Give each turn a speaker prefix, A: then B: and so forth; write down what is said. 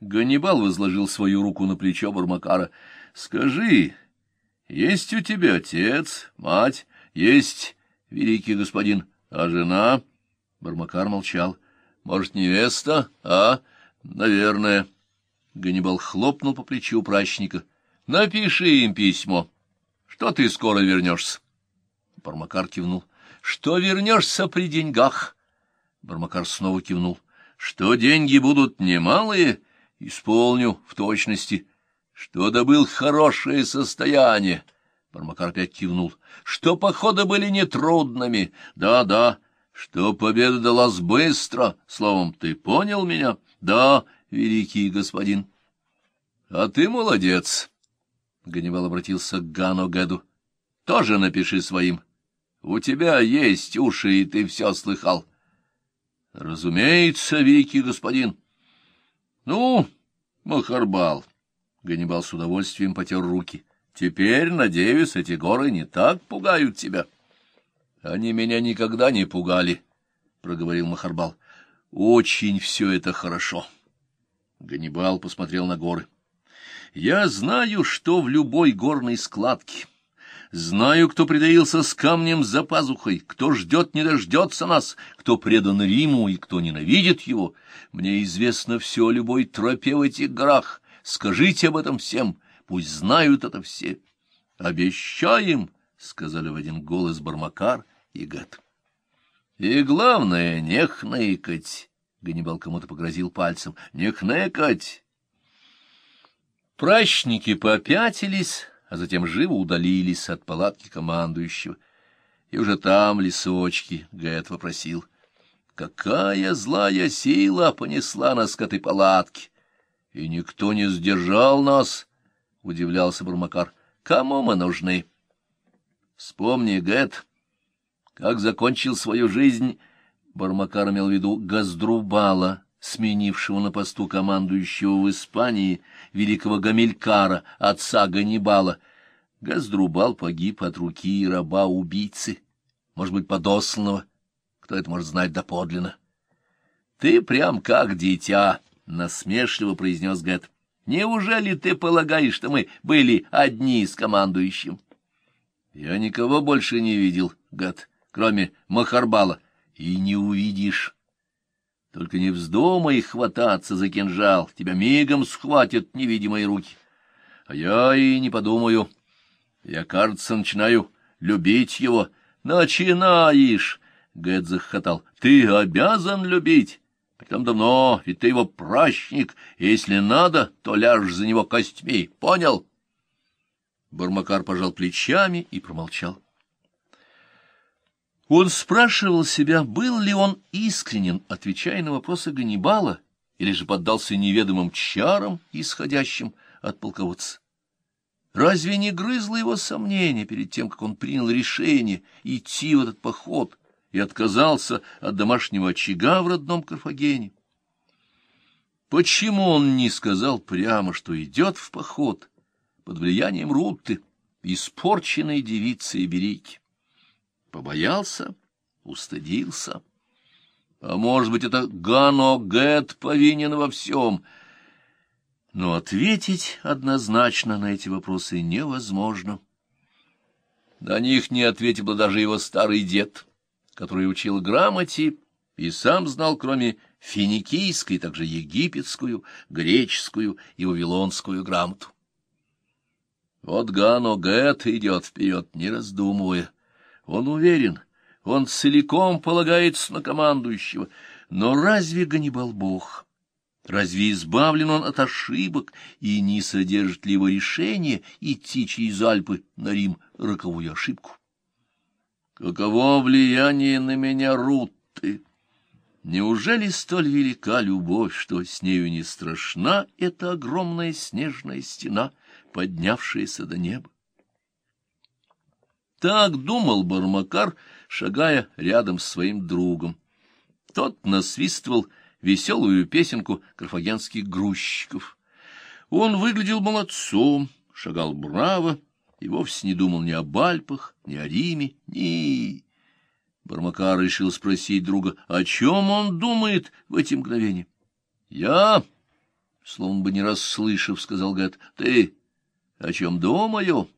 A: Ганнибал возложил свою руку на плечо Бармакара. — Скажи, есть у тебя отец, мать, есть, великий господин, а жена? Бармакар молчал. — Может, невеста? А? Наверное. Ганнибал хлопнул по плечу прачника. — Напиши им письмо. Что ты скоро вернешься? Бармакар кивнул. — Что вернешься при деньгах? Бармакар снова кивнул. — Что деньги будут немалые? Исполню в точности. Что добыл хорошее состояние? Бармакар опять кивнул. Что походы были нетрудными? Да, да. Что победа далась быстро? Словом, ты понял меня? Да, великий господин. А ты молодец. Ганнибал обратился к Гану Геду. Тоже напиши своим. У тебя есть уши, и ты все слыхал. Разумеется, великий господин. Ну, Махарбал. Ганнибал с удовольствием потер руки. Теперь, надеюсь, эти горы не так пугают тебя. Они меня никогда не пугали, проговорил Махарбал. Очень все это хорошо. Ганнибал посмотрел на горы. Я знаю, что в любой горной складке Знаю, кто притаился с камнем за пазухой, кто ждет, не дождется нас, кто предан Риму и кто ненавидит его. Мне известно все о любой тропе в этих горах. Скажите об этом всем, пусть знают это все. — Обещаем, — сказали в один голос Бармакар и Гат. — И главное, не хныкать, — Ганнибал кому-то погрозил пальцем, — не хныкать. Прачники попятились а затем живо удалились от палатки командующего. И уже там лесочки Гэт вопросил. Какая злая сила понесла нас к этой палатке? И никто не сдержал нас, — удивлялся Бурмакар. Кому мы нужны? Вспомни, Гэт, как закончил свою жизнь, Бармакар имел в виду Газдрубала, сменившего на посту командующего в Испании великого Гамилькара, отца Ганнибала. Газдрубал погиб от руки раба-убийцы, может быть, подосланного. Кто это может знать доподлинно? — Ты прям как дитя, — насмешливо произнес Гэт. — Неужели ты полагаешь, что мы были одни с командующим? — Я никого больше не видел, Гэт, кроме Махарбала. И не увидишь. Только не вздумай хвататься за кинжал, тебя мигом схватят невидимые руки. А я и не подумаю. Я, кажется, начинаю любить его. Начинаешь, — Гэт захохотал. Ты обязан любить. Притом давно, ведь ты его пращник. Если надо, то ляжешь за него костьми. Понял? Бармакар пожал плечами и промолчал. Он спрашивал себя, был ли он искренен, отвечая на вопросы Ганнибала, или же поддался неведомым чарам, исходящим от полководца. Разве не грызло его сомнение перед тем, как он принял решение идти в этот поход и отказался от домашнего очага в родном Карфагене? Почему он не сказал прямо, что идет в поход под влиянием Рутты, испорченной девицы Иберийки? Побоялся, устыдился. А может быть, это Гано Гэт повинен во всем. Но ответить однозначно на эти вопросы невозможно. На них не ответил бы даже его старый дед, который учил грамоте и сам знал, кроме финикийской, также египетскую, греческую и вавилонскую грамоту. Вот Гано Гэт идет вперед, не раздумывая. Он уверен, он целиком полагается на командующего. Но разве Ганнибал Бог? Разве избавлен он от ошибок и не содержит ли его решение идти через Альпы на Рим роковую ошибку? Каково влияние на меня Рутты? Неужели столь велика любовь, что с нею не страшна эта огромная снежная стена, поднявшаяся до неба? Так думал Бармакар, шагая рядом с своим другом. Тот насвистывал веселую песенку карфагенских грузчиков. Он выглядел молодцом, шагал браво и вовсе не думал ни об Альпах, ни о Риме, ни... Бармакар решил спросить друга, о чем он думает в эти мгновения. — Я словно бы не расслышав, сказал Гэт. — Ты о чем думаю?